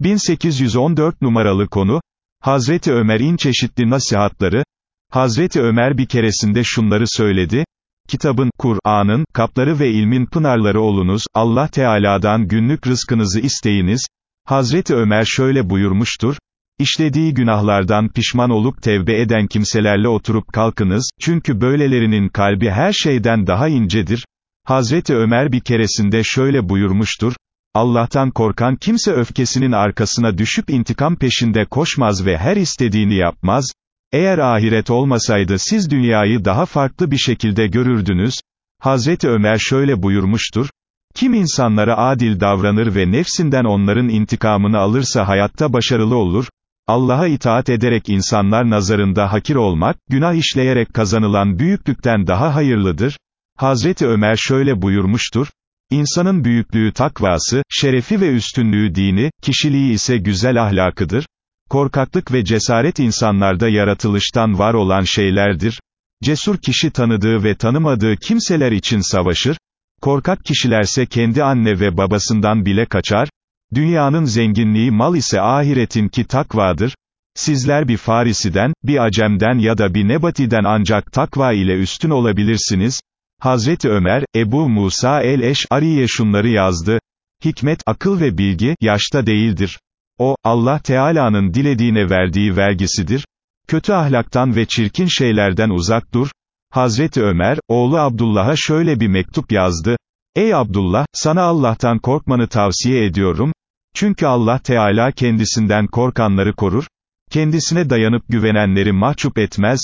1814 numaralı konu, Hazreti Ömer'in çeşitli nasihatları, Hazreti Ömer bir keresinde şunları söyledi, kitabın, Kur'an'ın, kapları ve ilmin pınarları olunuz, Allah Teala'dan günlük rızkınızı isteyiniz, Hazreti Ömer şöyle buyurmuştur, İşlediği günahlardan pişman olup tevbe eden kimselerle oturup kalkınız, çünkü böylelerinin kalbi her şeyden daha incedir. Hazreti Ömer bir keresinde şöyle buyurmuştur, Allah'tan korkan kimse öfkesinin arkasına düşüp intikam peşinde koşmaz ve her istediğini yapmaz, eğer ahiret olmasaydı siz dünyayı daha farklı bir şekilde görürdünüz, Hazreti Ömer şöyle buyurmuştur, kim insanlara adil davranır ve nefsinden onların intikamını alırsa hayatta başarılı olur, Allah'a itaat ederek insanlar nazarında hakir olmak, günah işleyerek kazanılan büyüklükten daha hayırlıdır. Hazreti Ömer şöyle buyurmuştur, İnsanın büyüklüğü takvası, şerefi ve üstünlüğü dini, kişiliği ise güzel ahlakıdır. Korkaklık ve cesaret insanlarda yaratılıştan var olan şeylerdir. Cesur kişi tanıdığı ve tanımadığı kimseler için savaşır. Korkak kişilerse kendi anne ve babasından bile kaçar. Dünyanın zenginliği mal ise ahiretin ki takvadır. Sizler bir Farisi'den, bir Acem'den ya da bir Nebati'den ancak takva ile üstün olabilirsiniz. Hazreti Ömer, Ebu Musa el-Eş'ariye şunları yazdı. Hikmet, akıl ve bilgi, yaşta değildir. O, Allah Teala'nın dilediğine verdiği vergisidir. Kötü ahlaktan ve çirkin şeylerden uzak dur. Hazreti Ömer, oğlu Abdullah'a şöyle bir mektup yazdı. Ey Abdullah, sana Allah'tan korkmanı tavsiye ediyorum. Çünkü Allah Teala kendisinden korkanları korur. Kendisine dayanıp güvenenleri mahcup etmez.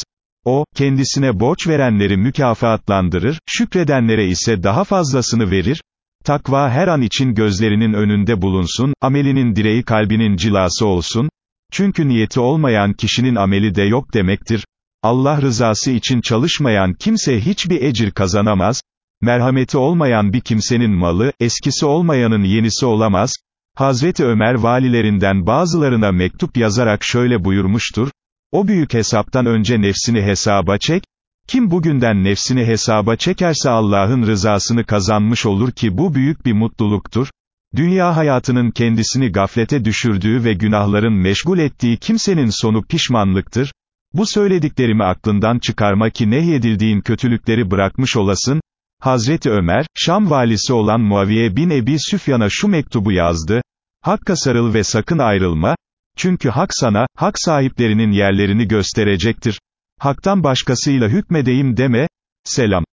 O, kendisine borç verenleri mükafatlandırır, şükredenlere ise daha fazlasını verir. Takva her an için gözlerinin önünde bulunsun, amelinin direği kalbinin cilası olsun. Çünkü niyeti olmayan kişinin ameli de yok demektir. Allah rızası için çalışmayan kimse hiçbir ecir kazanamaz. Merhameti olmayan bir kimsenin malı, eskisi olmayanın yenisi olamaz. Hazreti Ömer valilerinden bazılarına mektup yazarak şöyle buyurmuştur, o büyük hesaptan önce nefsini hesaba çek, kim bugünden nefsini hesaba çekerse Allah'ın rızasını kazanmış olur ki bu büyük bir mutluluktur. Dünya hayatının kendisini gaflete düşürdüğü ve günahların meşgul ettiği kimsenin sonu pişmanlıktır. Bu söylediklerimi aklından çıkarma ki nehyedildiğin kötülükleri bırakmış olasın. Hazreti Ömer, Şam valisi olan Muaviye bin Ebi Süfyan'a şu mektubu yazdı. Hakka sarıl ve sakın ayrılma, çünkü hak sana, hak sahiplerinin yerlerini gösterecektir. Haktan başkasıyla hükmedeyim deme, selam.